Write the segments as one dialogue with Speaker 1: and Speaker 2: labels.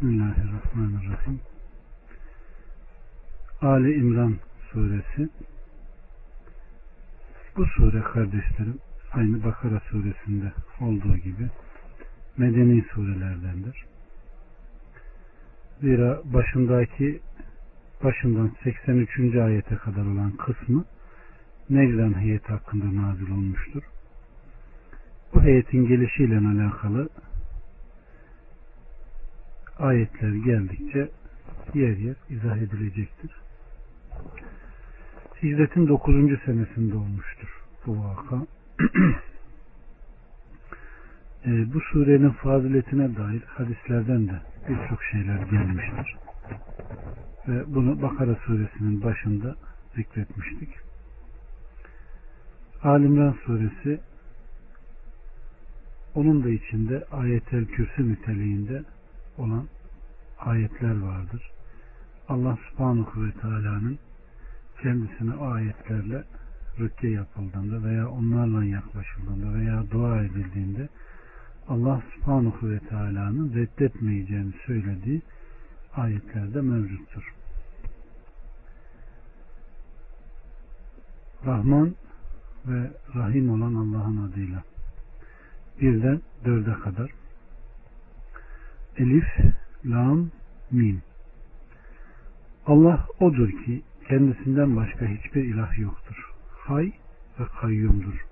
Speaker 1: Bismillahirrahmanirrahim. Ali İmran suresi bu sure kardeşlerim aynı Bakara suresinde olduğu gibi medeni surelerdendir. Zira başındaki başından 83. ayete kadar olan kısmı Necran heyeti hakkında nazil olmuştur. Bu heyetin gelişiyle alakalı ayetler geldikçe yer yer izah edilecektir. Hicretin 9. senesinde olmuştur bu vaka. e, bu surenin faziletine dair hadislerden de birçok şeyler gelmiştir. Ve bunu Bakara suresinin başında zikretmiştik. Alimran suresi onun da içinde ayetel kürsü niteliğinde olan ayetler vardır. Allah subhanahu ve teala'nın kendisine ayetlerle rükke yapıldığında veya onlarla yaklaşıldığında veya dua edildiğinde Allah subhanahu ve teala'nın reddetmeyeceğini söylediği ayetlerde mevcuttur. Rahman ve Rahim olan Allah'ın adıyla birden dörde kadar Elif, Lam, Mim Allah odur ki kendisinden başka hiçbir ilah yoktur. Hay ve kayyumdur.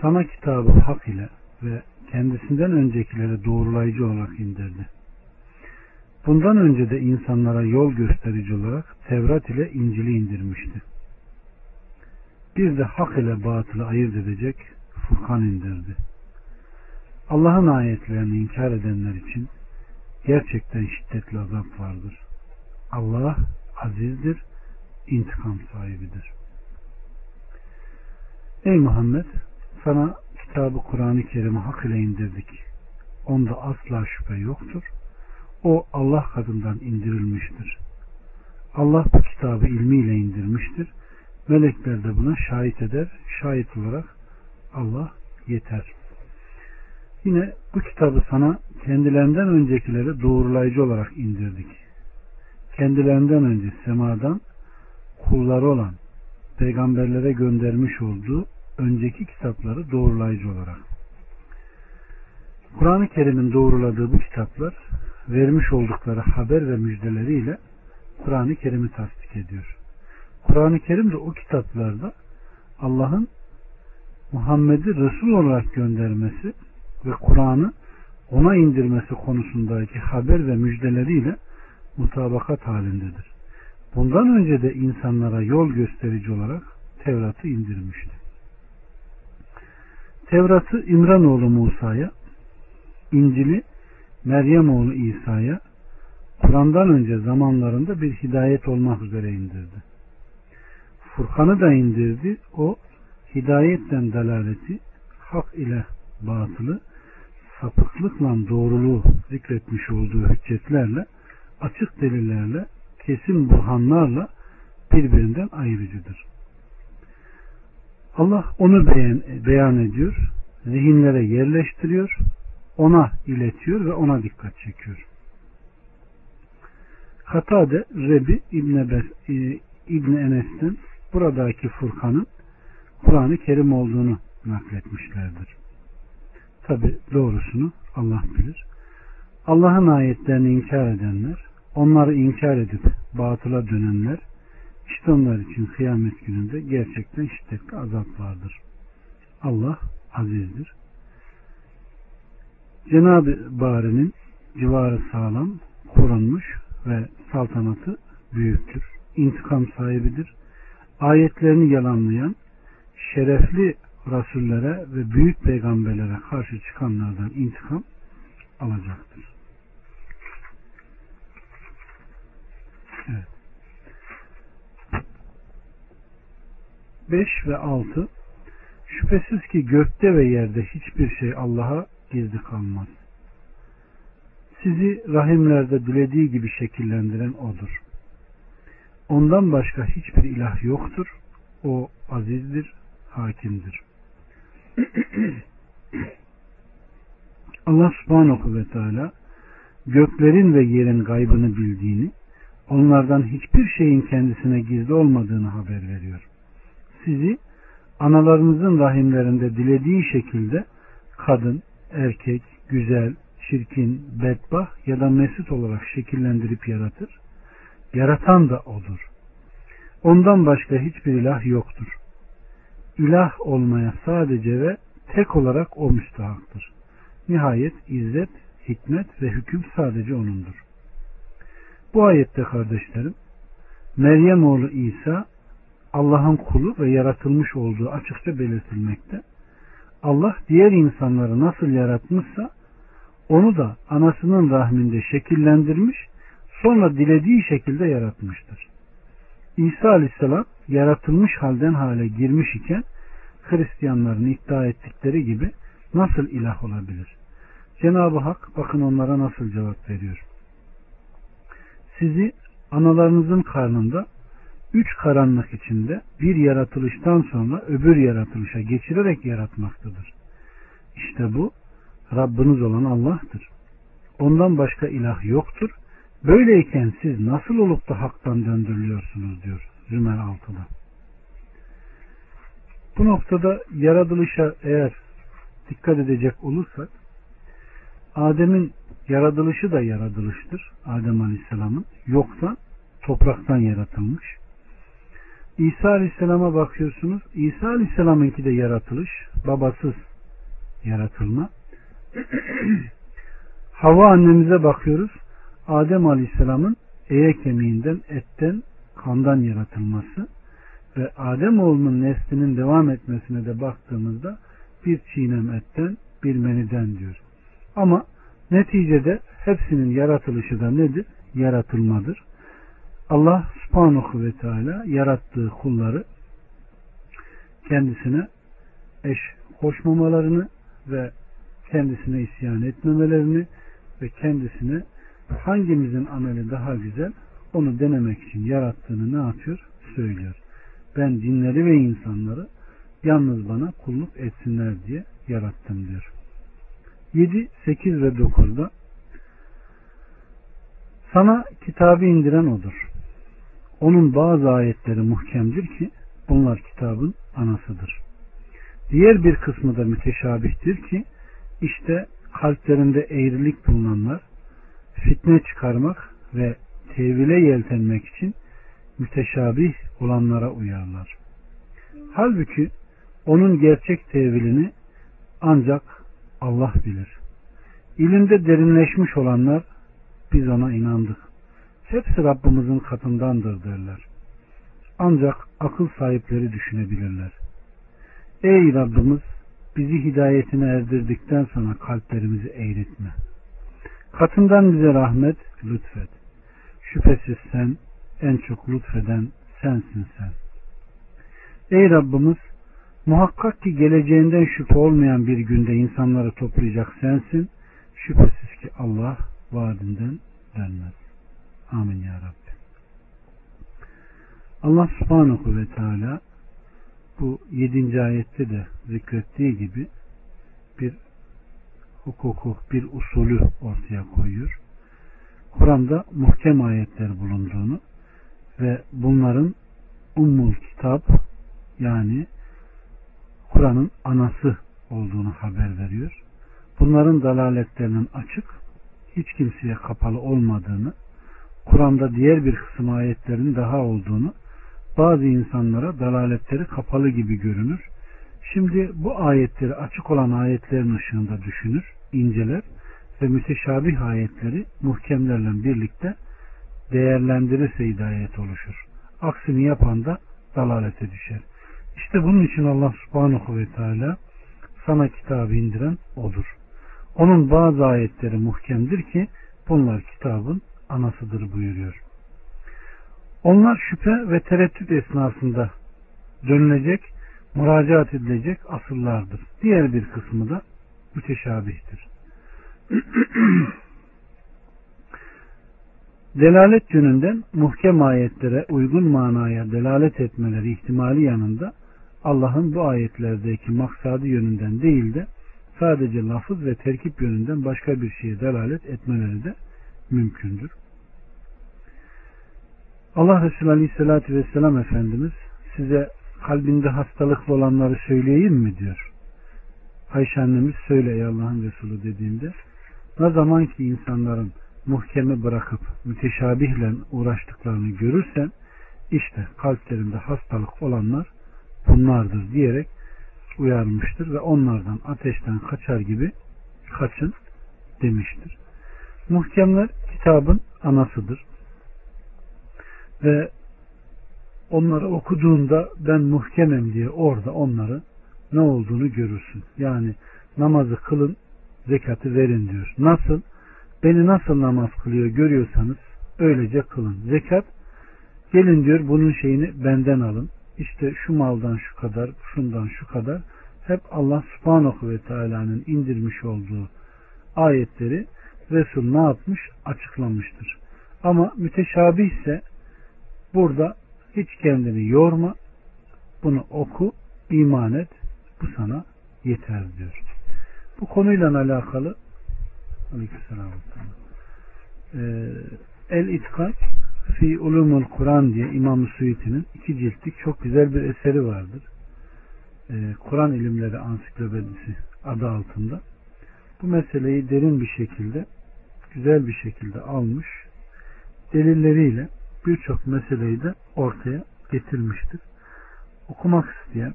Speaker 1: Sana kitabı hak ile ve kendisinden öncekilere doğrulayıcı olarak indirdi. Bundan önce de insanlara yol gösterici olarak Tevrat ile İncil'i indirmişti. Bir de hak ile batılı ayırt edecek Furkan indirdi. Allah'ın ayetlerini inkar edenler için gerçekten şiddetli azap vardır. Allah azizdir, intikam sahibidir. Ey Muhammed sana kitabı Kur'an-ı Kerim'i hak ile indirdik. Onda asla şüphe yoktur. O Allah kadından indirilmiştir. Allah bu kitabı ilmiyle indirmiştir. Melekler de buna şahit eder. Şahit olarak Allah yeter. Yine bu kitabı sana kendilerinden öncekileri doğrulayıcı olarak indirdik. Kendilerinden önce semadan kulları olan peygamberlere göndermiş olduğu önceki kitapları doğrulayıcı olarak. Kur'an-ı Kerim'in doğruladığı bu kitaplar vermiş oldukları haber ve müjdeleriyle Kur'an-ı Kerim'i tasdik ediyor. Kur'an-ı Kerim de o kitaplarda Allah'ın Muhammed'i Resul olarak göndermesi ve Kur'an'ı ona indirmesi konusundaki haber ve müjdeleriyle mutabakat halindedir. Bundan önce de insanlara yol gösterici olarak Tevrat'ı indirmişti. Tevrat'ı İmranoğlu Musa'ya, İncil'i Meryem oğlu İsa'ya, Kur'an'dan önce zamanlarında bir hidayet olmak üzere indirdi. Furkan'ı da indirdi. O hidayetten dalaleti, hak ile batılı, sapıklıkla doğruluğu zikretmiş olduğu hüccetlerle, açık delillerle, kesin burhanlarla birbirinden ayrıcıdır. Allah onu beyan, beyan ediyor, zihinlere yerleştiriyor, ona iletiyor ve ona dikkat çekiyor. Katade Rebi İbn, e, İbn Enes'ten buradaki Furkan'ın Kur'an-ı Kerim olduğunu nakletmişlerdir. Tabi doğrusunu Allah bilir. Allah'ın ayetlerini inkar edenler, onları inkar edip batıla dönenler, işte onlar için kıyamet gününde gerçekten şiddetli azap vardır. Allah azizdir. Cenab-ı Bari'nin civarı sağlam, korunmuş ve saltanatı büyüktür. İntikam sahibidir. Ayetlerini yalanlayan, şerefli rasullere ve büyük peygamberlere karşı çıkanlardan intikam alacaktır. Evet. 5 ve 6 Şüphesiz ki gökte ve yerde hiçbir şey Allah'a gizli kalmaz. Sizi rahimlerde dilediği gibi şekillendiren O'dur. Ondan başka hiçbir ilah yoktur. O azizdir, hakimdir. Allah subhanahu ve teala göklerin ve yerin gaybını bildiğini, onlardan hiçbir şeyin kendisine gizli olmadığını haber veriyor. Sizi analarınızın rahimlerinde dilediği şekilde kadın, erkek, güzel, çirkin, bedbah ya da mesut olarak şekillendirip yaratır. Yaratan da odur. Ondan başka hiçbir ilah yoktur. İlah olmaya sadece ve tek olarak o müstahaktır. Nihayet izzet, hikmet ve hüküm sadece O'nundur. Bu ayette kardeşlerim, Meryem oğlu İsa Allah'ın kulu ve yaratılmış olduğu açıkça belirtilmekte. Allah diğer insanları nasıl yaratmışsa onu da anasının rahminde şekillendirmiş, sonra dilediği şekilde yaratmıştır. İsa aleyhisselam yaratılmış halden hale girmiş iken Hristiyanların iddia ettikleri gibi nasıl ilah olabilir? Cenab-ı Hak bakın onlara nasıl cevap veriyor. Sizi analarınızın karnında üç karanlık içinde bir yaratılıştan sonra öbür yaratılışa geçirerek yaratmaktadır. İşte bu Rabbiniz olan Allah'tır. Ondan başka ilah yoktur. Böyleyken siz nasıl olup da haktan döndürülüyorsunuz diyor Zümer 6'da. Bu noktada yaratılışa eğer dikkat edecek olursak Adem'in yaratılışı da yaratılıştır. Adem Aleyhisselam'ın. Yoksa topraktan yaratılmış. İsa Aleyhisselam'a bakıyorsunuz. İsa Aleyhisselam'ınki de yaratılış. Babasız yaratılma. Hava annemize bakıyoruz. Adem Aleyhisselam'ın eye kemiğinden, etten, kandan yaratılması ve Adem oğlunun neslinin devam etmesine de baktığımızda bir çiğnem etten, bir meniden diyor. Ama neticede hepsinin yaratılışı da nedir? Yaratılmadır. Allah subhanahu ve teala yarattığı kulları kendisine eş koşmamalarını ve kendisine isyan etmemelerini ve kendisine hangimizin ameli daha güzel onu denemek için yarattığını ne yapıyor? Söylüyor. Ben dinleri ve insanları yalnız bana kulluk etsinler diye yarattım diyor. 7, 8 ve 9'da sana kitabı indiren odur. Onun bazı ayetleri muhkemdir ki bunlar kitabın anasıdır. Diğer bir kısmı da müteşabihtir ki işte kalplerinde eğrilik bulunanlar fitne çıkarmak ve tevile yeltenmek için müteşabih olanlara uyarlar. Halbuki onun gerçek tevilini ancak Allah bilir. İlimde derinleşmiş olanlar biz ona inandık. Hepsi Rabbimizin katındandır derler. Ancak akıl sahipleri düşünebilirler. Ey Rabbimiz bizi hidayetine erdirdikten sonra kalplerimizi eğritme. Katından bize rahmet lütfet. Şüphesiz sen en çok lütfeden sensin sen. Ey Rabbimiz muhakkak ki geleceğinden şüphe olmayan bir günde insanları toplayacak sensin. Şüphesiz ki Allah vaadinden dönmez. Amin ya Rabbi. Allah subhanahu ve teala bu yedinci ayette de zikrettiği gibi bir hukuku, bir usulü ortaya koyuyor. Kur'an'da muhkem ayetler bulunduğunu ve bunların ummul kitap yani Kur'an'ın anası olduğunu haber veriyor. Bunların dalaletlerinin açık, hiç kimseye kapalı olmadığını, Kur'an'da diğer bir kısım ayetlerin daha olduğunu, bazı insanlara dalaletleri kapalı gibi görünür. Şimdi bu ayetleri açık olan ayetlerin ışığında düşünür, inceler ve müteşabih ayetleri muhkemlerle birlikte değerlendirirse hidayet oluşur. Aksini yapan da dalalete düşer. İşte bunun için Allah subhanahu ve teala sana kitabı indiren odur. Onun bazı ayetleri muhkemdir ki bunlar kitabın anasıdır buyuruyor. Onlar şüphe ve tereddüt esnasında dönülecek, müracaat edilecek asıllardır. Diğer bir kısmı da müteşabihtir. Delalet yönünden muhkem ayetlere uygun manaya delalet etmeleri ihtimali yanında Allah'ın bu ayetlerdeki maksadı yönünden değil de sadece lafız ve terkip yönünden başka bir şeye delalet etmeleri de mümkündür. Allah Resulü Aleyhisselatü Vesselam Efendimiz size kalbinde hastalıklı olanları söyleyeyim mi diyor. Ayşe annemiz söyle ey Allah'ın Resulü dediğinde ne zaman ki insanların muhkemi bırakıp müteşabihle uğraştıklarını görürsen işte kalplerinde hastalık olanlar bunlardır diyerek uyarmıştır ve onlardan ateşten kaçar gibi kaçın demiştir. Muhkemler kitabın anasıdır. Ve onları okuduğunda ben muhkemem diye orada onları ne olduğunu görürsün. Yani namazı kılın, zekatı verin diyor. Nasıl? Beni nasıl namaz kılıyor görüyorsanız öylece kılın. Zekat gelin diyor bunun şeyini benden alın. İşte şu maldan şu kadar, şundan şu kadar. Hep Allah subhanahu ve teala'nın indirmiş olduğu ayetleri Resul ne yapmış? Açıklamıştır. Ama müteşabih ise burada hiç kendini yorma, bunu oku, iman et, bu sana yeter diyor. Bu konuyla alakalı ee, El İtkak Fi Ulumul Kur'an diye İmam-ı Suyuti'nin iki ciltlik çok güzel bir eseri vardır. Ee, Kur'an ilimleri ansiklopedisi adı altında. Bu meseleyi derin bir şekilde güzel bir şekilde almış delilleriyle birçok meseleyi de ortaya getirmiştir. Okumak isteyen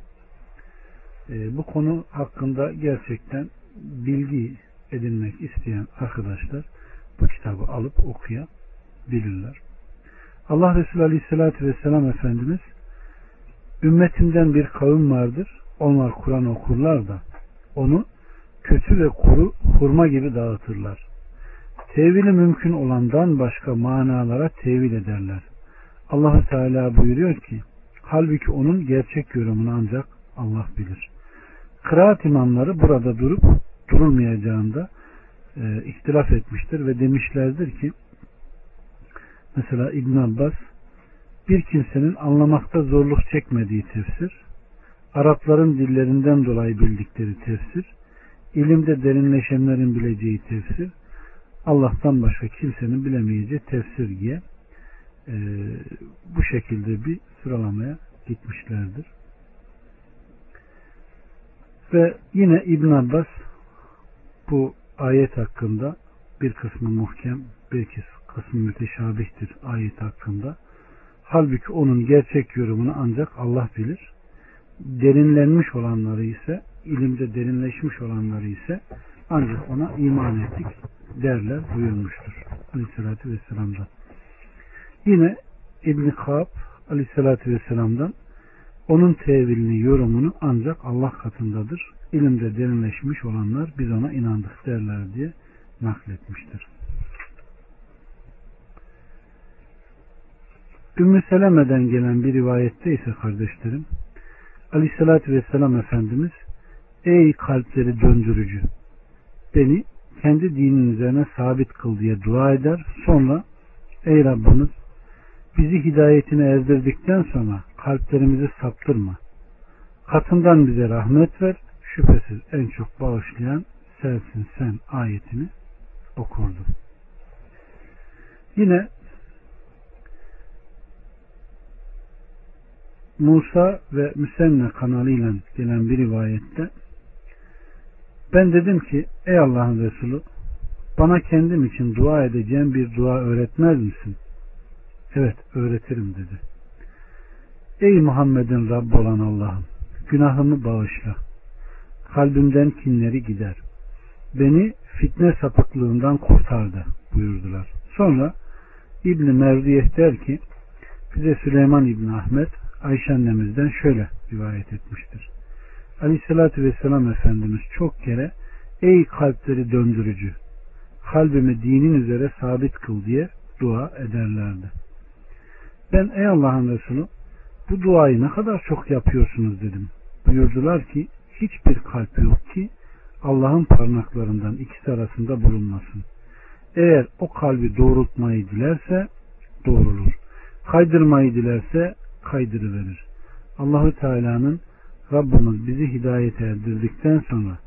Speaker 1: e, bu konu hakkında gerçekten bilgi edinmek isteyen arkadaşlar bu kitabı alıp okuyabilirler. Allah Resulü Aleyhisselatü Vesselam Efendimiz ümmetimden bir kavim vardır. Onlar Kur'an okurlar da onu kötü ve kuru hurma gibi dağıtırlar. Tevili mümkün olandan başka manalara tevil ederler. allah Teala buyuruyor ki halbuki onun gerçek yorumunu ancak Allah bilir. Kıraat imamları burada durup durulmayacağında e, ihtilaf etmiştir ve demişlerdir ki mesela İbn Abbas bir kimsenin anlamakta zorluk çekmediği tefsir, Arapların dillerinden dolayı bildikleri tefsir, ilimde derinleşenlerin bileceği tefsir, Allah'tan başka kimsenin bilemeyeceği tefsir diye e, bu şekilde bir sıralamaya gitmişlerdir. Ve yine İbn Abbas bu ayet hakkında bir kısmı muhkem, bir kısmı müteşabihtir ayet hakkında. Halbuki onun gerçek yorumunu ancak Allah bilir. Derinlenmiş olanları ise, ilimde derinleşmiş olanları ise ancak ona iman ettik derler buyurmuştur. Aleyhissalatü Vesselam'dan. Yine İbn-i Kab Aleyhissalatü Vesselam'dan onun tevilini, yorumunu ancak Allah katındadır. İlimde derinleşmiş olanlar biz ona inandık derler diye nakletmiştir. Ümmü Seleme'den gelen bir rivayette ise kardeşlerim Aleyhisselatü Vesselam Efendimiz Ey kalpleri döndürücü beni kendi dinin üzerine sabit kıl diye dua eder. Sonra ey Rabbimiz bizi hidayetine erdirdikten sonra kalplerimizi saptırma. Katından bize rahmet ver. Şüphesiz en çok bağışlayan sensin sen ayetini okurdu. Yine Musa ve Müsenne kanalıyla gelen bir rivayette ben dedim ki ey Allah'ın Resulü bana kendim için dua edeceğim bir dua öğretmez misin? Evet öğretirim dedi. Ey Muhammed'in Rabbi olan Allah'ım günahımı bağışla. Kalbimden kinleri gider. Beni fitne sapıklığından kurtardı buyurdular. Sonra İbni Mevdiyeh der ki bize Süleyman İbni Ahmet Ayşe annemizden şöyle rivayet etmiştir. Aleyhissalatü Vesselam Efendimiz çok kere ey kalpleri döndürücü kalbimi dinin üzere sabit kıl diye dua ederlerdi. Ben ey Allah'ın Resulü bu duayı ne kadar çok yapıyorsunuz dedim. Buyurdular ki hiçbir kalp yok ki Allah'ın parmaklarından ikisi arasında bulunmasın. Eğer o kalbi doğrultmayı dilerse doğrulur. Kaydırmayı dilerse kaydırıverir. Allahü Teala'nın Rabbimiz bizi hidayete erdirdikten sonra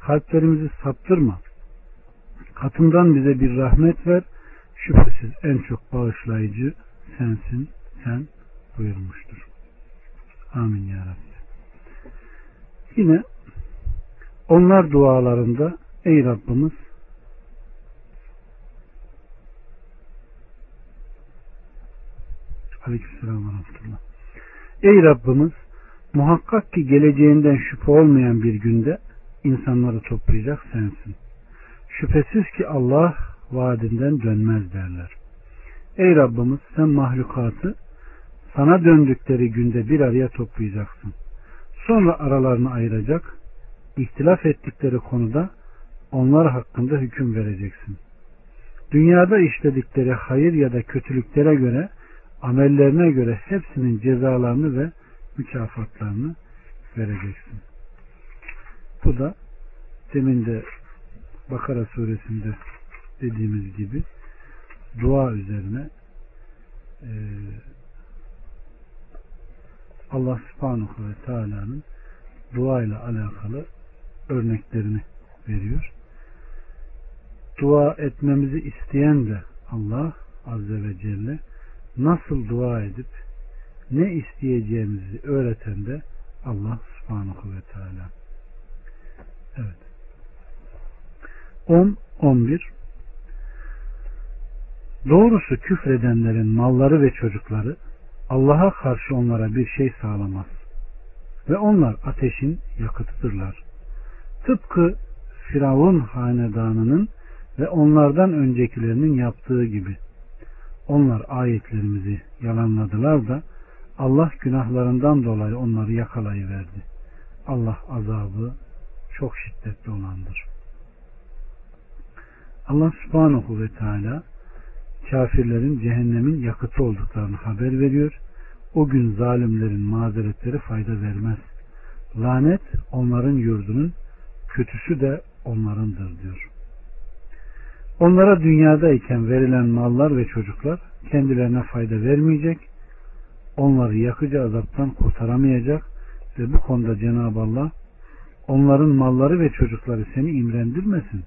Speaker 1: kalplerimizi saptırma. Katından bize bir rahmet ver. Şüphesiz en çok bağışlayıcı sensin, sen buyurmuştur. Amin ya Rabbi. Yine onlar dualarında ey Rabbimiz Aleykümselam ve Rahmetullah. Ey Rabbimiz muhakkak ki geleceğinden şüphe olmayan bir günde insanları toplayacak sensin. Şüphesiz ki Allah vaadinden dönmez derler. Ey Rabbimiz sen mahlukatı sana döndükleri günde bir araya toplayacaksın. Sonra aralarını ayıracak, ihtilaf ettikleri konuda onlar hakkında hüküm vereceksin. Dünyada işledikleri hayır ya da kötülüklere göre, amellerine göre hepsinin cezalarını ve mükafatlarını vereceksin. Bu da demin de Bakara suresinde dediğimiz gibi dua üzerine e, Allah subhanahu ve teala'nın dua ile alakalı örneklerini veriyor. Dua etmemizi isteyen de Allah azze ve celle nasıl dua edip ne isteyeceğimizi öğreten de Allah subhanahu ve teala. Evet. 10 11 Doğrusu küfredenlerin malları ve çocukları Allah'a karşı onlara bir şey sağlamaz. Ve onlar ateşin yakıtıdırlar. Tıpkı Firavun hanedanının ve onlardan öncekilerinin yaptığı gibi. Onlar ayetlerimizi yalanladılar da Allah günahlarından dolayı onları yakalayıverdi. Allah azabı çok şiddetli olandır. Allah subhanahu ve teala kafirlerin cehennemin yakıtı olduklarını haber veriyor. O gün zalimlerin mazeretleri fayda vermez. Lanet onların yurdunun, kötüsü de onlarındır diyor. Onlara dünyadayken verilen mallar ve çocuklar kendilerine fayda vermeyecek, onları yakıcı azaptan kurtaramayacak ve bu konuda Cenab-ı Allah onların malları ve çocukları seni imrendirmesin.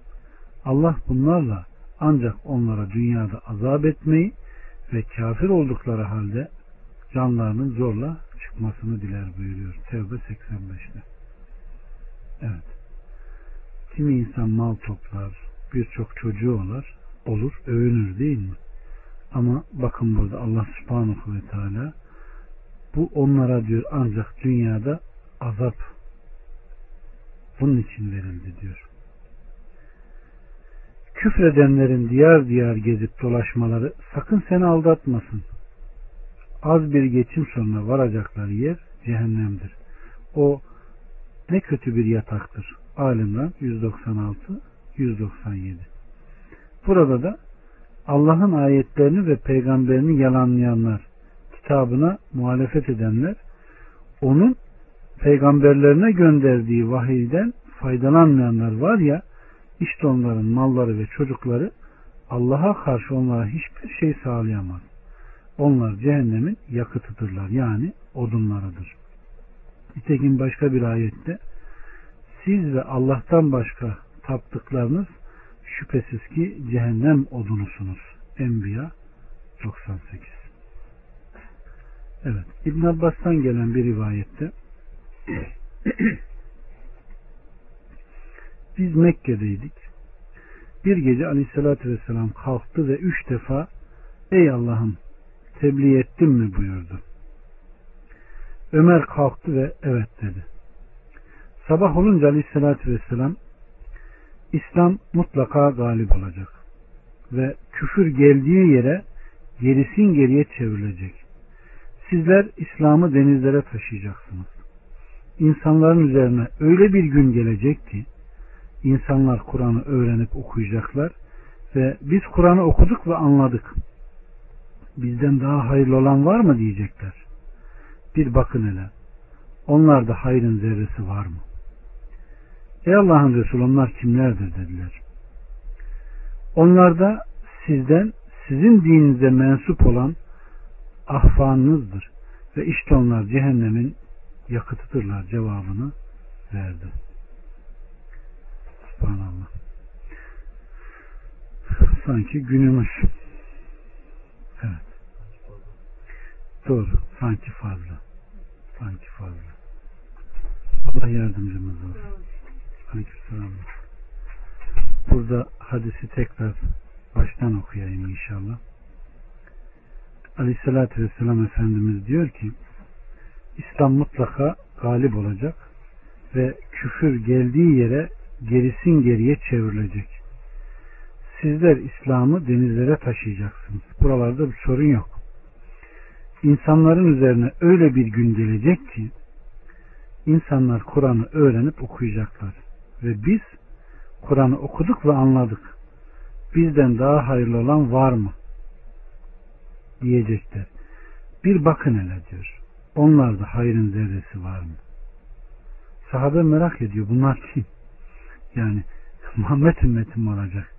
Speaker 1: Allah bunlarla ancak onlara dünyada azap etmeyi ve kafir oldukları halde canlarının zorla çıkmasını diler buyuruyor. Tevbe 85'te. Evet. Kimi insan mal toplar, birçok çocuğu olur, olur, övünür değil mi? Ama bakın burada Allah subhanahu ve teala bu onlara diyor ancak dünyada azap bunun için verildi diyor küfredenlerin diyar diyar gezip dolaşmaları sakın seni aldatmasın. Az bir geçim sonra varacakları yer cehennemdir. O ne kötü bir yataktır. Alimran 196 197. Burada da Allah'ın ayetlerini ve peygamberini yalanlayanlar, kitabına muhalefet edenler, onun peygamberlerine gönderdiği vahiyden faydalanmayanlar var ya, işte onların malları ve çocukları Allah'a karşı onlara hiçbir şey sağlayamaz. Onlar cehennemin yakıtıdırlar. Yani odunlarıdır. Nitekim başka bir ayette siz ve Allah'tan başka taptıklarınız şüphesiz ki cehennem odunusunuz. Enbiya 98 Evet. İbn Abbas'tan gelen bir rivayette Biz Mekke'deydik. Bir gece aleyhissalatü vesselam kalktı ve üç defa ey Allah'ım tebliğ ettim mi buyurdu. Ömer kalktı ve evet dedi. Sabah olunca aleyhissalatü vesselam İslam mutlaka galip olacak ve küfür geldiği yere gerisin geriye çevrilecek. Sizler İslam'ı denizlere taşıyacaksınız. İnsanların üzerine öyle bir gün gelecek ki insanlar Kur'an'ı öğrenip okuyacaklar ve biz Kur'an'ı okuduk ve anladık. Bizden daha hayırlı olan var mı diyecekler. Bir bakın hele. Onlarda hayrın zerresi var mı? Ey Allah'ın Resulü onlar kimlerdir dediler. Onlarda sizden sizin dininize mensup olan ahvanınızdır ve işte onlar cehennemin yakıtıdırlar cevabını verdi. Subhanallah. Sanki günümüz Evet. Doğru. Sanki fazla. Sanki fazla. Allah yardımcımız olsun. Aleykümselam. Burada hadisi tekrar baştan okuyayım inşallah. Aleyhissalatü Vesselam Efendimiz diyor ki İslam mutlaka galip olacak ve küfür geldiği yere gerisin geriye çevrilecek. Sizler İslam'ı denizlere taşıyacaksınız. Buralarda bir sorun yok. İnsanların üzerine öyle bir gün gelecek ki insanlar Kur'an'ı öğrenip okuyacaklar. Ve biz Kur'an'ı okuduk ve anladık. Bizden daha hayırlı olan var mı? Diyecekler. Bir bakın hele diyor. Onlarda hayrın zerresi var mı? Sahabe merak ediyor. Bunlar kim? Yani Muhammed ümmetim olacak.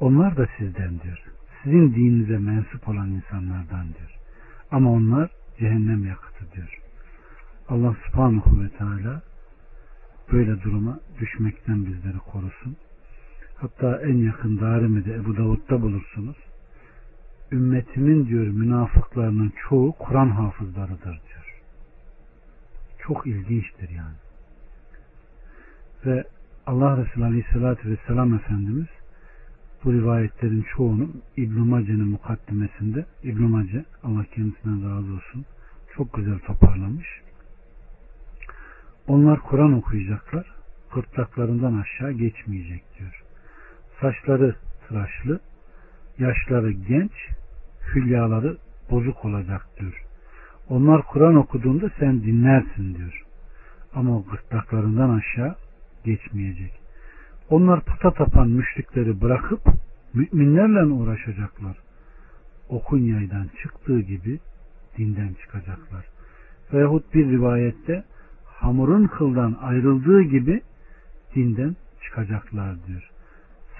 Speaker 1: Onlar da sizden diyor. Sizin dininize mensup olan insanlardan diyor. Ama onlar cehennem yakıtı diyor. Allah subhanahu ve teala böyle duruma düşmekten bizleri korusun. Hatta en yakın Darimi'de Ebu Davud'da bulursunuz. Ümmetimin diyor münafıklarının çoğu Kur'an hafızlarıdır diyor. Çok ilginçtir yani. Ve Allah Resulü Aleyhisselatü Vesselam Efendimiz bu rivayetlerin çoğunu İbn-i Mace'nin mukaddimesinde İbn-i Mace Allah kendisinden razı olsun çok güzel toparlamış. Onlar Kur'an okuyacaklar gırtlaklarından aşağı geçmeyecek diyor. Saçları tıraşlı, yaşları genç, hülyaları bozuk olacak diyor. Onlar Kur'an okuduğunda sen dinlersin diyor. Ama o gırtlaklarından aşağı geçmeyecek. Onlar puta tapan müşrikleri bırakıp müminlerle uğraşacaklar. Okun yaydan çıktığı gibi dinden çıkacaklar. Veyahut bir rivayette hamurun kıldan ayrıldığı gibi dinden çıkacaklar diyor.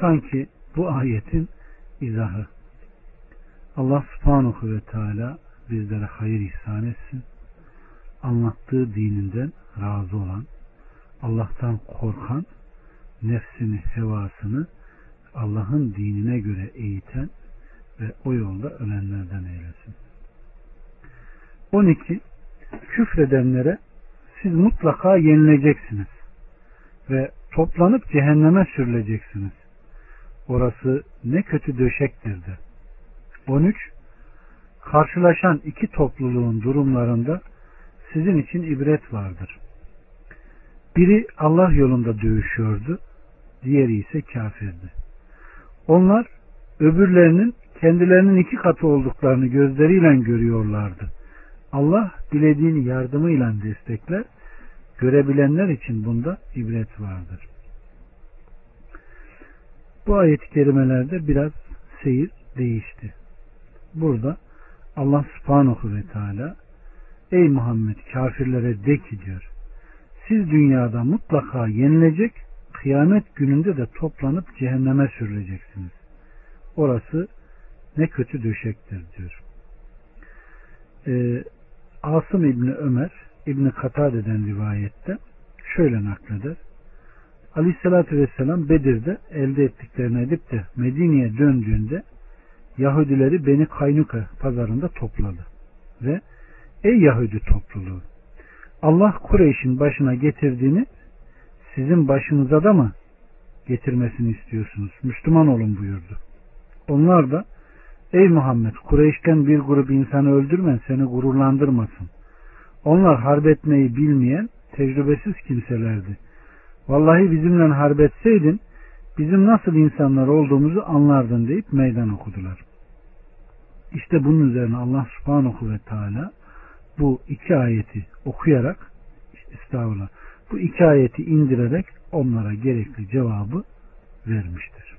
Speaker 1: Sanki bu ayetin izahı. Allah subhanahu ve teala bizlere hayır ihsan etsin. Anlattığı dininden razı olan, Allah'tan korkan, nefsini, hevasını Allah'ın dinine göre eğiten ve o yolda ölenlerden eylesin. 12. Küfredenlere siz mutlaka yenileceksiniz ve toplanıp cehenneme sürüleceksiniz. Orası ne kötü döşektir de. 13. Karşılaşan iki topluluğun durumlarında sizin için ibret vardır. Biri Allah yolunda dövüşüyordu, diğeri ise kafirdi. Onlar öbürlerinin kendilerinin iki katı olduklarını gözleriyle görüyorlardı. Allah dilediğini yardımıyla destekler, görebilenler için bunda ibret vardır. Bu ayet-i kerimelerde biraz seyir değişti. Burada Allah subhanahu ve teala Ey Muhammed kafirlere de ki diyor siz dünyada mutlaka yenilecek kıyamet gününde de toplanıp cehenneme sürüleceksiniz. Orası ne kötü döşektir diyor. Ee, Asım İbni Ömer İbni Katade'den rivayette şöyle nakleder. Aleyhissalatü Vesselam Bedir'de elde ettiklerini edip de Medine'ye döndüğünde Yahudileri Beni Kaynuka pazarında topladı. Ve ey Yahudi topluluğu Allah Kureyş'in başına getirdiğini sizin başınıza da mı getirmesini istiyorsunuz? Müslüman olun buyurdu. Onlar da ey Muhammed Kureyş'ten bir grup insanı öldürmen seni gururlandırmasın. Onlar harp etmeyi bilmeyen tecrübesiz kimselerdi. Vallahi bizimle harp etseydin bizim nasıl insanlar olduğumuzu anlardın deyip meydan okudular. İşte bunun üzerine Allah subhanahu ve teala bu iki ayeti okuyarak estağfurullah bu iki ayeti indirerek onlara gerekli cevabı vermiştir.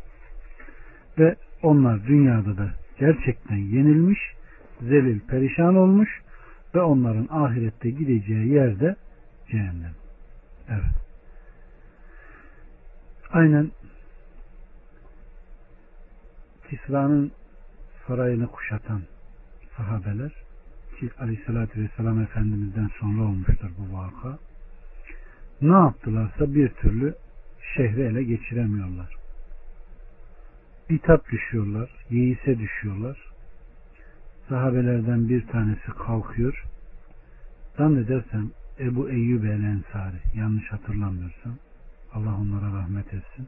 Speaker 1: Ve onlar dünyada da gerçekten yenilmiş, zelil perişan olmuş ve onların ahirette gideceği yerde cehennem. Evet. Aynen Kisra'nın sarayını kuşatan sahabeler ki aleyhissalatü vesselam Efendimiz'den sonra olmuştur bu vaka. Ne yaptılarsa bir türlü şehri ele geçiremiyorlar. Bitap düşüyorlar, yeise düşüyorlar. sahabelerden bir tanesi kalkıyor. Zannedersem Ebu Eyyub el Ensari yanlış hatırlamıyorsam Allah onlara rahmet etsin.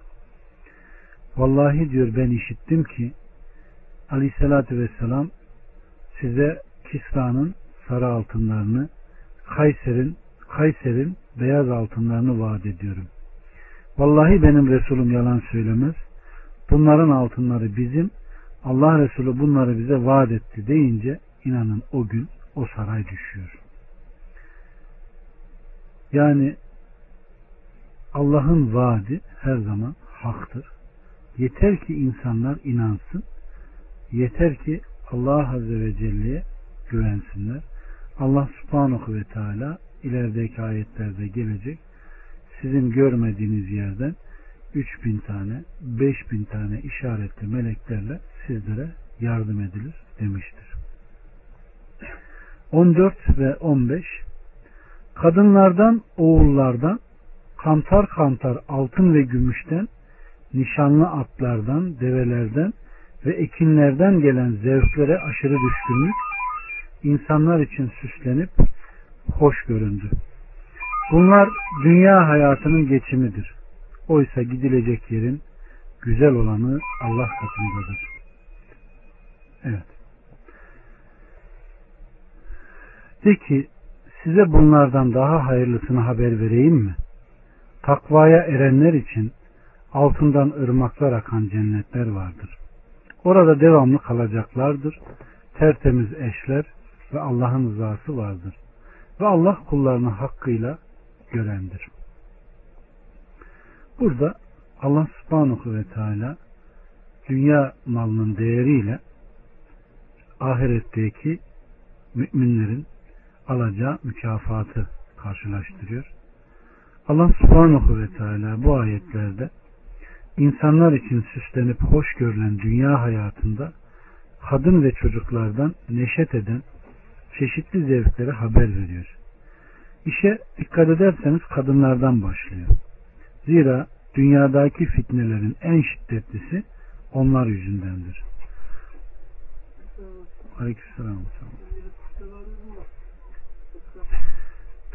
Speaker 1: Vallahi diyor ben işittim ki Aleyhisselatü Vesselam size Kisra'nın sarı altınlarını Kayser'in Kayser'in beyaz altınlarını vaat ediyorum. Vallahi benim Resulüm yalan söylemez. Bunların altınları bizim. Allah Resulü bunları bize vaat etti deyince inanın o gün o saray düşüyor. Yani Allah'ın vaadi her zaman haktır. Yeter ki insanlar inansın. Yeter ki Allah Azze ve Celle'ye güvensinler. Allah Subhanahu ve Teala ilerideki ayetlerde gelecek. Sizin görmediğiniz yerden 3000 tane, 5000 tane işaretli meleklerle sizlere yardım edilir demiştir. 14 ve 15 Kadınlardan, oğullardan, kantar kantar altın ve gümüşten, nişanlı atlardan, develerden ve ekinlerden gelen zevklere aşırı düşkünlük, insanlar için süslenip hoş göründü. Bunlar dünya hayatının geçimidir. Oysa gidilecek yerin güzel olanı Allah katındadır. Evet. De ki size bunlardan daha hayırlısını haber vereyim mi? Takvaya erenler için altından ırmaklar akan cennetler vardır. Orada devamlı kalacaklardır. Tertemiz eşler ve Allah'ın rızası vardır. Ve Allah kullarını hakkıyla görendir. Burada Allah subhanahu ve teala dünya malının değeriyle ahiretteki müminlerin alacağı mükafatı karşılaştırıyor. Allah subhanahu ve teala bu ayetlerde insanlar için süslenip hoş görülen dünya hayatında kadın ve çocuklardan neşet eden çeşitli zevklere haber veriyor. İşe dikkat ederseniz kadınlardan başlıyor. Zira dünyadaki fitnelerin en şiddetlisi onlar yüzündendir.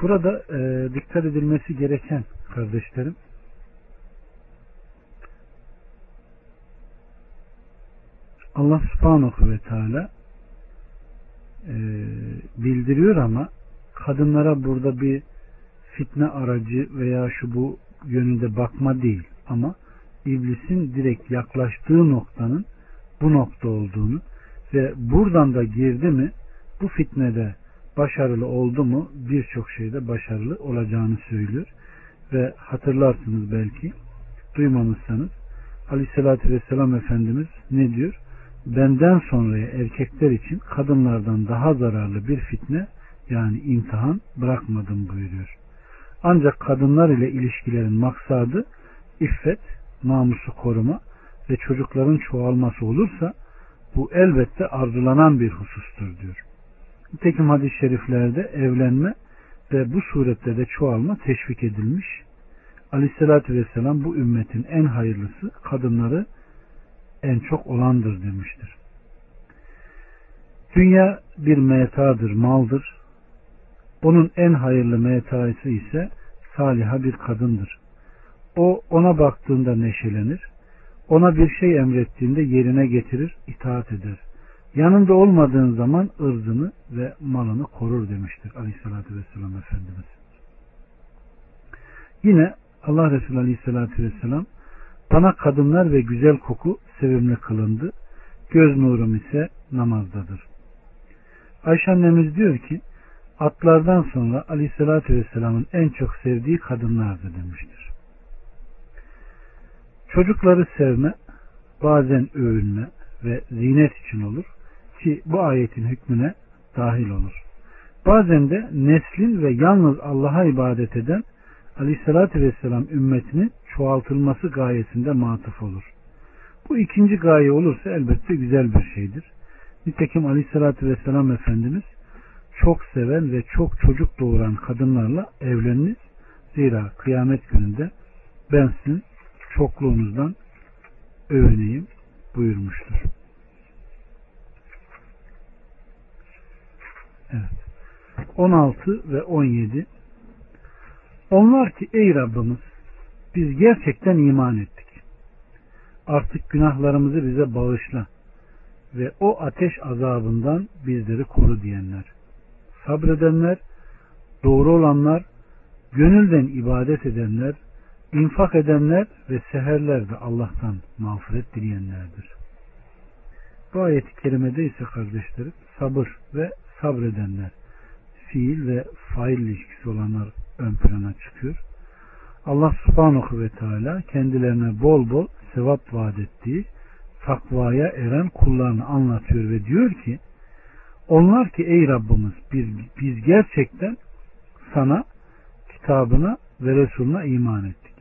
Speaker 1: Burada e, dikkat edilmesi gereken kardeşlerim Allah subhanahu ve teala e, bildiriyor ama kadınlara burada bir fitne aracı veya şu bu yönünde bakma değil ama iblisin direkt yaklaştığı noktanın bu nokta olduğunu ve buradan da girdi mi bu fitnede başarılı oldu mu birçok şeyde başarılı olacağını söylüyor. Ve hatırlarsınız belki duymamışsanız Aleyhisselatü Vesselam Efendimiz ne diyor? Benden sonraya erkekler için kadınlardan daha zararlı bir fitne yani imtihan bırakmadım buyuruyor. Ancak kadınlar ile ilişkilerin maksadı iffet, namusu koruma ve çocukların çoğalması olursa bu elbette arzulanan bir husustur diyor. Nitekim hadis-i şeriflerde evlenme ve bu surette de çoğalma teşvik edilmiş. Aleyhissalatü vesselam bu ümmetin en hayırlısı kadınları en çok olandır demiştir. Dünya bir metadır, maldır. Onun en hayırlı metaisi ise saliha bir kadındır. O ona baktığında neşelenir. Ona bir şey emrettiğinde yerine getirir, itaat eder. Yanında olmadığın zaman ırzını ve malını korur demiştir Aleyhisselatü Vesselam Efendimiz. Yine Allah Resulü Aleyhisselatü Vesselam bana kadınlar ve güzel koku sevimli kılındı. Göz nurum ise namazdadır. Ayşe annemiz diyor ki atlardan sonra Aleyhisselatü Vesselam'ın en çok sevdiği kadınlardı demiştir. Çocukları sevme bazen övünme ve zinet için olur ki bu ayetin hükmüne dahil olur. Bazen de neslin ve yalnız Allah'a ibadet eden Aleyhisselatü Vesselam ümmetinin çoğaltılması gayesinde matıf olur. Bu ikinci gaye olursa elbette güzel bir şeydir. Nitekim Aleyhisselatü Vesselam Efendimiz çok seven ve çok çocuk doğuran kadınlarla evleniniz. Zira kıyamet gününde ben sizin çokluğunuzdan övüneyim buyurmuştur. 16 ve 17 Onlar ki ey Rabbimiz biz gerçekten iman ettik. Artık günahlarımızı bize bağışla ve o ateş azabından bizleri koru diyenler. Sabredenler, doğru olanlar, gönülden ibadet edenler, infak edenler ve seherlerde Allah'tan mağfiret dileyenlerdir. Bu ayeti kerimede ise kardeşlerim sabır ve sabredenler, fiil ve fail ilişkisi olanlar ön plana çıkıyor. Allah subhanahu ve teala kendilerine bol bol sevap vaat ettiği takvaya eren kullarını anlatıyor ve diyor ki onlar ki ey Rabbimiz biz, biz gerçekten sana kitabına ve Resulüne iman ettik.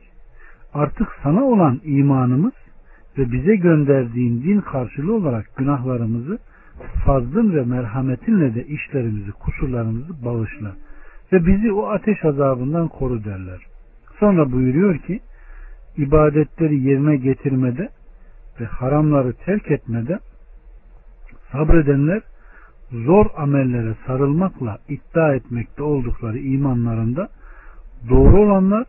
Speaker 1: Artık sana olan imanımız ve bize gönderdiğin din karşılığı olarak günahlarımızı fazlın ve merhametinle de işlerimizi, kusurlarımızı bağışla ve bizi o ateş azabından koru derler. Sonra buyuruyor ki ibadetleri yerine getirmede ve haramları terk etmede sabredenler zor amellere sarılmakla iddia etmekte oldukları imanlarında doğru olanlar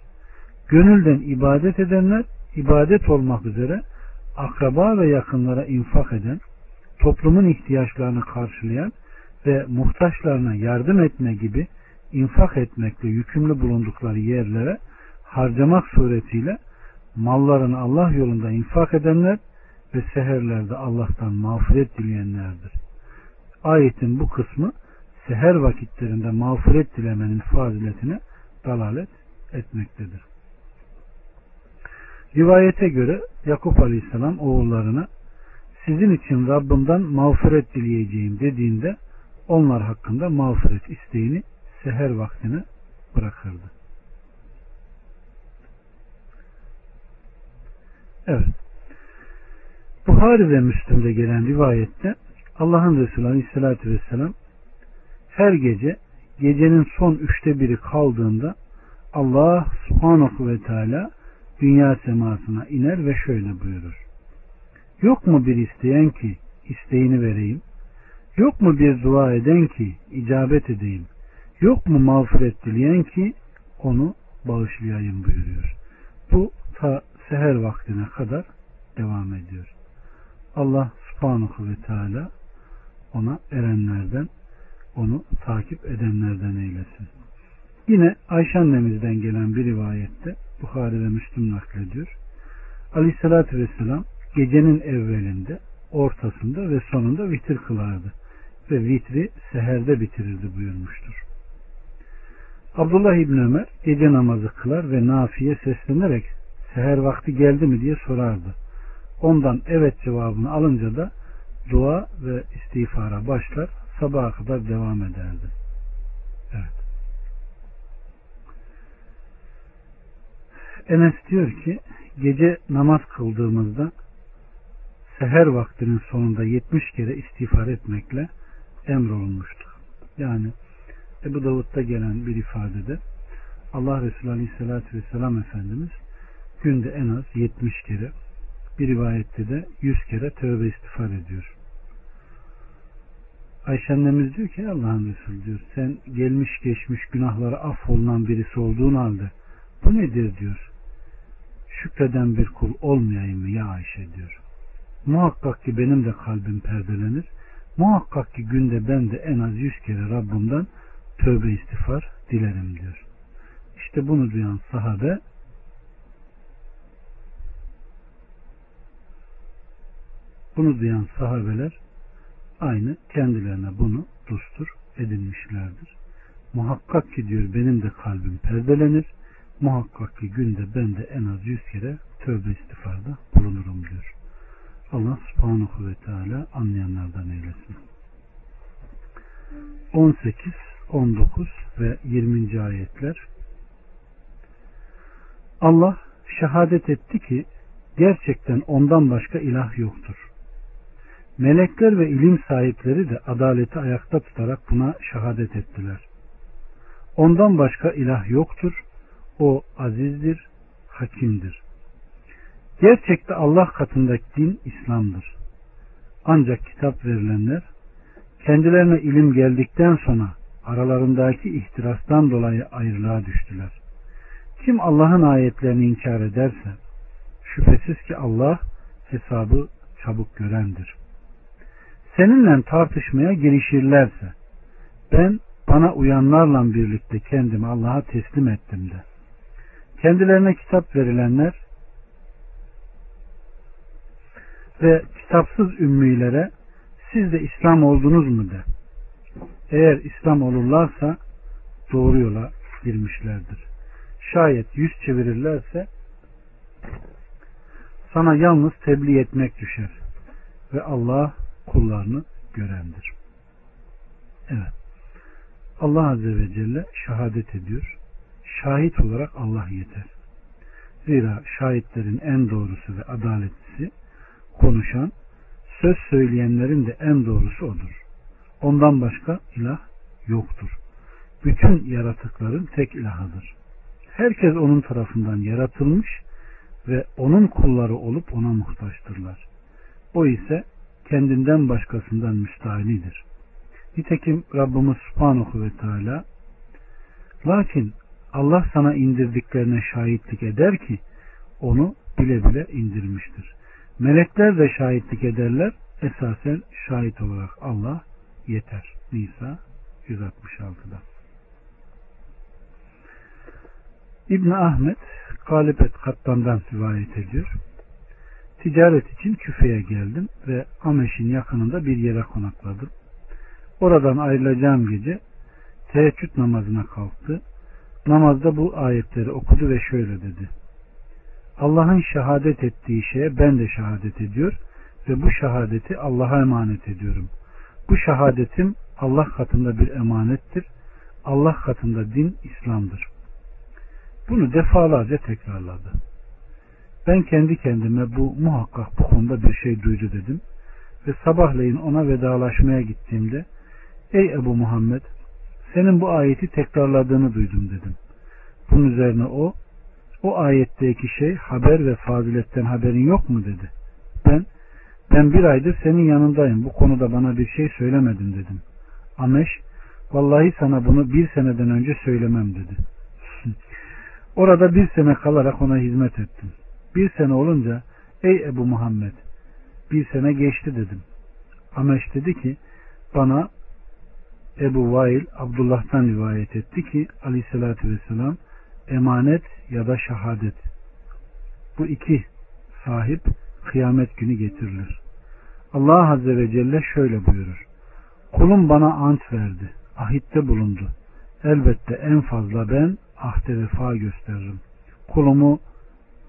Speaker 1: gönülden ibadet edenler ibadet olmak üzere akraba ve yakınlara infak eden toplumun ihtiyaçlarını karşılayan ve muhtaçlarına yardım etme gibi infak etmekle yükümlü bulundukları yerlere harcamak suretiyle mallarını Allah yolunda infak edenler ve seherlerde Allah'tan mağfiret dileyenlerdir. Ayetin bu kısmı seher vakitlerinde mağfiret dilemenin faziletine dalalet etmektedir. Rivayete göre Yakup Aleyhisselam oğullarına sizin için Rabbimden mağfiret dileyeceğim dediğinde onlar hakkında mağfiret isteğini seher vaktine bırakırdı. Evet. Buhari ve Müslim'de gelen rivayette Allah'ın Resulü Aleyhisselatü Vesselam her gece gecenin son üçte biri kaldığında Allah subhanahu ve teala dünya semasına iner ve şöyle buyurur. Yok mu bir isteyen ki isteğini vereyim? Yok mu bir dua eden ki icabet edeyim? Yok mu mağfiret dileyen ki onu bağışlayayım buyuruyor. Bu ta seher vaktine kadar devam ediyor. Allah subhanahu ve teala ona erenlerden, onu takip edenlerden eylesin. Yine Ayşe annemizden gelen bir rivayette Bukhari ve Müslüm naklediyor. Aleyhissalatü vesselam gecenin evvelinde, ortasında ve sonunda vitir kılardı. Ve vitri seherde bitirirdi buyurmuştur. Abdullah İbn Ömer gece namazı kılar ve Nafi'ye seslenerek seher vakti geldi mi diye sorardı. Ondan evet cevabını alınca da dua ve istiğfara başlar sabaha kadar devam ederdi. Evet. Enes diyor ki gece namaz kıldığımızda seher vaktinin sonunda 70 kere istiğfar etmekle emrolunmuştuk. Yani Ebu Davud'da gelen bir ifadede Allah Resulü Aleyhisselatü Vesselam Efendimiz günde en az 70 kere bir rivayette de 100 kere tövbe istiğfar ediyor. Ayşe annemiz diyor ki Allah'ın Resulü diyor sen gelmiş geçmiş günahları affolunan birisi olduğun halde bu nedir diyor. Şükreden bir kul olmayayım mı ya Ayşe diyor. Muhakkak ki benim de kalbim perdelenir. Muhakkak ki günde ben de en az yüz kere Rabbimden tövbe istiğfar dilerim diyor. İşte bunu duyan sahabe bunu duyan sahabeler aynı kendilerine bunu dustur edinmişlerdir. Muhakkak ki diyor benim de kalbim perdelenir. Muhakkak ki günde ben de en az yüz kere tövbe istiğfarda bulunurum diyor. Allah subhanahu ve teala anlayanlardan eylesin. 18, 19 ve 20. ayetler Allah şehadet etti ki gerçekten ondan başka ilah yoktur. Melekler ve ilim sahipleri de adaleti ayakta tutarak buna şehadet ettiler. Ondan başka ilah yoktur. O azizdir, hakimdir. Gerçekte Allah katındaki din İslam'dır. Ancak kitap verilenler kendilerine ilim geldikten sonra aralarındaki ihtirastan dolayı ayrılığa düştüler. Kim Allah'ın ayetlerini inkar ederse şüphesiz ki Allah hesabı çabuk görendir. Seninle tartışmaya girişirlerse ben bana uyanlarla birlikte kendimi Allah'a teslim ettim de. Kendilerine kitap verilenler ve kitapsız ümmilere siz de İslam oldunuz mu de. Eğer İslam olurlarsa doğru yola girmişlerdir. Şayet yüz çevirirlerse sana yalnız tebliğ etmek düşer. Ve Allah kullarını görendir. Evet. Allah Azze ve Celle şehadet ediyor. Şahit olarak Allah yeter. Zira şahitlerin en doğrusu ve adaletlisi konuşan, söz söyleyenlerin de en doğrusu odur. Ondan başka ilah yoktur. Bütün yaratıkların tek ilahıdır. Herkes onun tarafından yaratılmış ve onun kulları olup ona muhtaçtırlar. O ise kendinden başkasından müstahinidir. Nitekim Rabbimiz Subhanahu ve Teala lakin Allah sana indirdiklerine şahitlik eder ki onu bile bile indirmiştir. Melekler de şahitlik ederler. Esasen şahit olarak Allah yeter. Nisa 166'da. İbn Ahmet Galibet Kattan'dan rivayet ediyor. Ticaret için Küfe'ye geldim ve Ameş'in yakınında bir yere konakladım. Oradan ayrılacağım gece teheccüd namazına kalktı. Namazda bu ayetleri okudu ve şöyle dedi. Allah'ın şehadet ettiği şeye ben de şehadet ediyor ve bu şehadeti Allah'a emanet ediyorum. Bu şehadetim Allah katında bir emanettir. Allah katında din İslam'dır. Bunu defalarca tekrarladı. Ben kendi kendime bu muhakkak bu konuda bir şey duydu dedim. Ve sabahleyin ona vedalaşmaya gittiğimde Ey Ebu Muhammed senin bu ayeti tekrarladığını duydum dedim. Bunun üzerine o o ayetteki şey haber ve faziletten haberin yok mu dedi. Ben ben bir aydır senin yanındayım. Bu konuda bana bir şey söylemedin dedim. Ameş vallahi sana bunu bir seneden önce söylemem dedi. Orada bir sene kalarak ona hizmet ettim. Bir sene olunca ey Ebu Muhammed bir sene geçti dedim. Ameş dedi ki bana Ebu Vail Abdullah'tan rivayet etti ki aleyhissalatü vesselam emanet ya da şehadet bu iki sahip kıyamet günü getirilir. Allah Azze ve Celle şöyle buyurur. Kulum bana ant verdi. Ahitte bulundu. Elbette en fazla ben ahde vefa gösteririm. Kulumu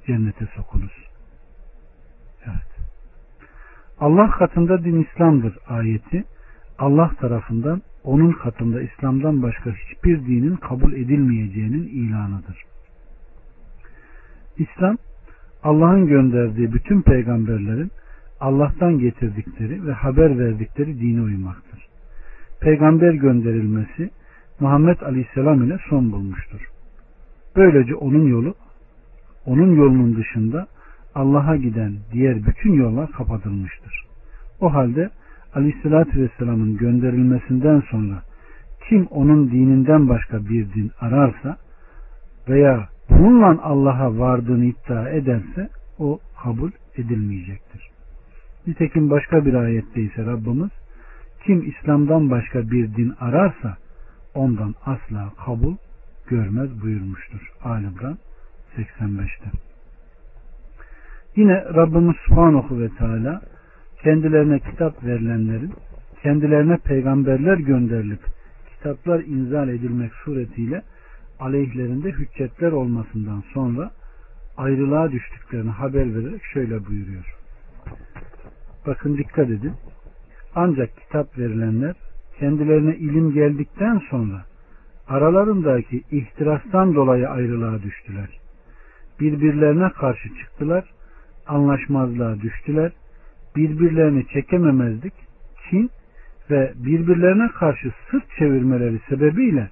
Speaker 1: cennete sokunuz. Evet. Allah katında din İslam'dır ayeti Allah tarafından onun katında İslam'dan başka hiçbir dinin kabul edilmeyeceğinin ilanıdır. İslam Allah'ın gönderdiği bütün peygamberlerin Allah'tan getirdikleri ve haber verdikleri dine uymaktır. Peygamber gönderilmesi Muhammed Aleyhisselam ile son bulmuştur. Böylece onun yolu onun yolunun dışında Allah'a giden diğer bütün yollar kapatılmıştır. O halde Aleyhisselatü Vesselam'ın gönderilmesinden sonra kim onun dininden başka bir din ararsa veya bununla Allah'a vardığını iddia ederse o kabul edilmeyecektir. Nitekim başka bir ayette ise Rabbimiz kim İslam'dan başka bir din ararsa ondan asla kabul görmez buyurmuştur. Alimran 85'te. Yine Rabbimiz Subhanahu ve Teala kendilerine kitap verilenlerin kendilerine peygamberler gönderilip kitaplar inzal edilmek suretiyle aleyhlerinde hüccetler olmasından sonra ayrılığa düştüklerini haber vererek şöyle buyuruyor. Bakın dikkat edin. Ancak kitap verilenler kendilerine ilim geldikten sonra aralarındaki ihtirastan dolayı ayrılığa düştüler. Birbirlerine karşı çıktılar, anlaşmazlığa düştüler, birbirlerini çekememezlik, kin ve birbirlerine karşı sırt çevirmeleri sebebiyle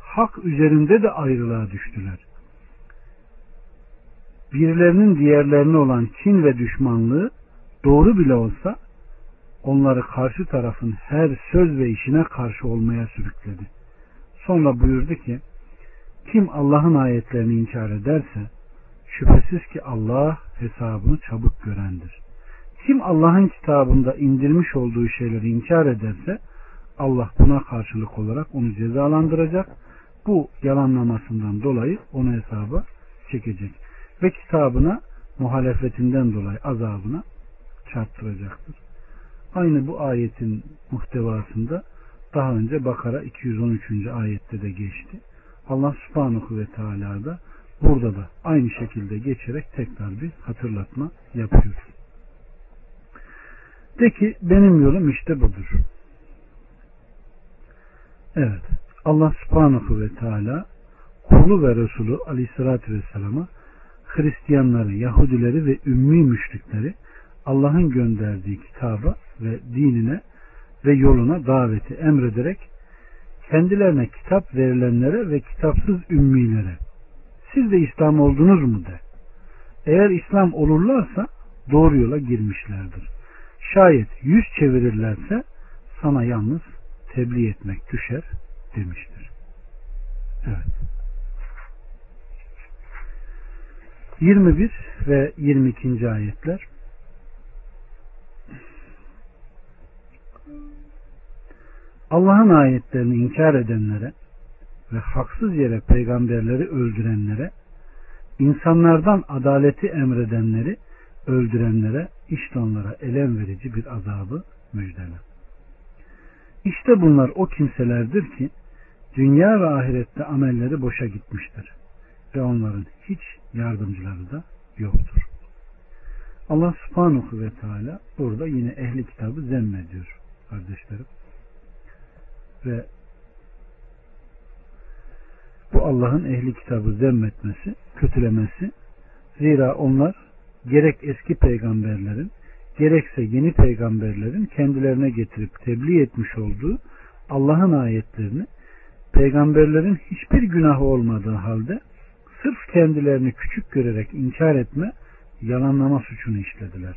Speaker 1: hak üzerinde de ayrılığa düştüler. Birilerinin diğerlerine olan kin ve düşmanlığı doğru bile olsa onları karşı tarafın her söz ve işine karşı olmaya sürükledi. Sonra buyurdu ki kim Allah'ın ayetlerini inkar ederse şüphesiz ki Allah hesabını çabuk görendir. Kim Allah'ın kitabında indirmiş olduğu şeyleri inkar ederse Allah buna karşılık olarak onu cezalandıracak. Bu yalanlamasından dolayı onu hesaba çekecek. Ve kitabına muhalefetinden dolayı azabına çarptıracaktır. Aynı bu ayetin muhtevasında daha önce Bakara 213. ayette de geçti. Allah subhanahu ve teala da burada da aynı şekilde geçerek tekrar bir hatırlatma yapıyor. De ki benim yolum işte budur. Evet. Allah subhanahu ve teala kulu ve Resulü aleyhissalatü vesselama Hristiyanları, Yahudileri ve ümmi müşrikleri Allah'ın gönderdiği kitaba ve dinine ve yoluna daveti emrederek kendilerine kitap verilenlere ve kitapsız ümmilere siz de İslam oldunuz mu de. Eğer İslam olurlarsa doğru yola girmişlerdir. Şayet yüz çevirirlerse sana yalnız tebliğ etmek düşer demiştir. Evet. 21 ve 22. ayetler Allah'ın ayetlerini inkar edenlere ve haksız yere peygamberleri öldürenlere, insanlardan adaleti emredenleri öldürenlere işte onlara elem verici bir azabı müjdele. İşte bunlar o kimselerdir ki dünya ve ahirette amelleri boşa gitmiştir ve onların hiç yardımcıları da yoktur. Allah subhanahu ve teala burada yine ehli kitabı zemmediyor kardeşlerim. Ve bu Allah'ın ehli kitabı zemmetmesi, kötülemesi zira onlar gerek eski peygamberlerin gerekse yeni peygamberlerin kendilerine getirip tebliğ etmiş olduğu Allah'ın ayetlerini peygamberlerin hiçbir günahı olmadığı halde sırf kendilerini küçük görerek inkar etme, yalanlama suçunu işlediler.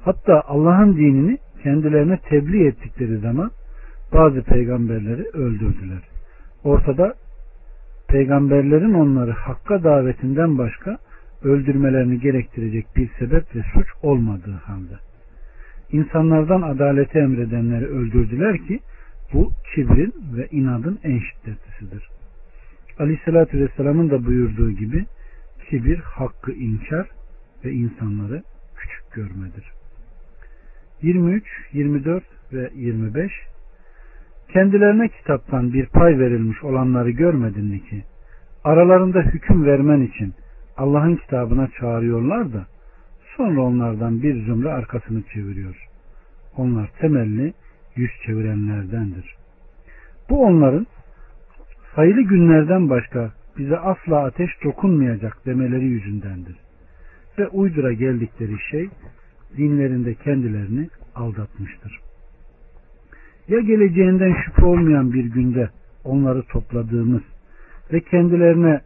Speaker 1: Hatta Allah'ın dinini kendilerine tebliğ ettikleri zaman bazı peygamberleri öldürdüler. Ortada peygamberlerin onları hakka davetinden başka öldürmelerini gerektirecek bir sebep ve suç olmadığı halde. İnsanlardan adaleti emredenleri öldürdüler ki bu kibrin ve inadın en şiddetlisidir. Aleyhissalatü Vesselam'ın da buyurduğu gibi kibir hakkı inkar ve insanları küçük görmedir. 23, 24 ve 25 Kendilerine kitaptan bir pay verilmiş olanları görmedin mi ki aralarında hüküm vermen için Allah'ın kitabına çağırıyorlar da sonra onlardan bir zümre arkasını çeviriyor. Onlar temelli yüz çevirenlerdendir. Bu onların sayılı günlerden başka bize asla ateş dokunmayacak demeleri yüzündendir. Ve uydura geldikleri şey dinlerinde kendilerini aldatmıştır. Ya geleceğinden şüphe olmayan bir günde onları topladığımız ve kendilerine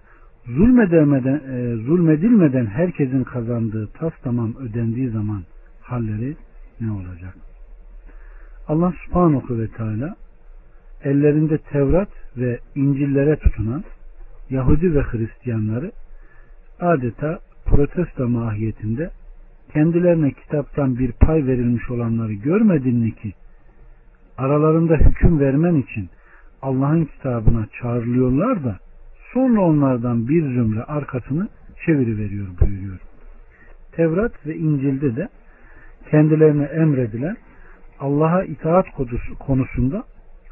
Speaker 1: zulmedilmeden, e, zulmedilmeden herkesin kazandığı tas tamam ödendiği zaman halleri ne olacak? Allah subhanahu ve teala ellerinde Tevrat ve İncillere tutunan Yahudi ve Hristiyanları adeta protesto mahiyetinde kendilerine kitaptan bir pay verilmiş olanları görmedin mi ki aralarında hüküm vermen için Allah'ın kitabına çağrılıyorlar da sonra onlardan bir zümre arkasını çeviriveriyor buyuruyor. Tevrat ve İncil'de de kendilerine emredilen Allah'a itaat konusunda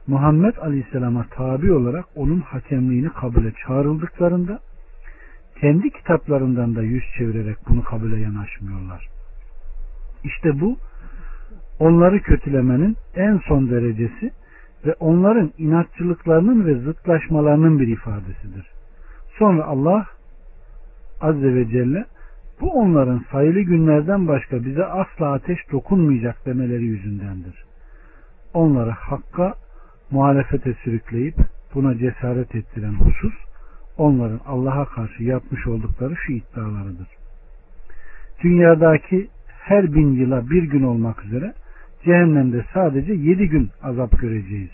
Speaker 1: Muhammed Aleyhisselam'a tabi olarak onun hakemliğini kabule çağrıldıklarında kendi kitaplarından da yüz çevirerek bunu kabule yanaşmıyorlar. İşte bu onları kötülemenin en son derecesi ve onların inatçılıklarının ve zıtlaşmalarının bir ifadesidir. Sonra Allah Azze ve Celle bu onların sayılı günlerden başka bize asla ateş dokunmayacak demeleri yüzündendir. Onları hakka muhalefete sürükleyip buna cesaret ettiren husus onların Allah'a karşı yapmış oldukları şu iddialarıdır. Dünyadaki her bin yıla bir gün olmak üzere cehennemde sadece yedi gün azap göreceğiz.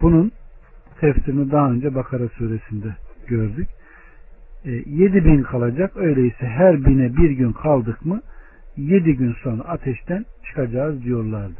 Speaker 1: Bunun tefsirini daha önce Bakara suresinde gördük. E, 7 bin kalacak. Öyleyse her bine bir gün kaldık mı yedi gün sonra ateşten çıkacağız diyorlardı.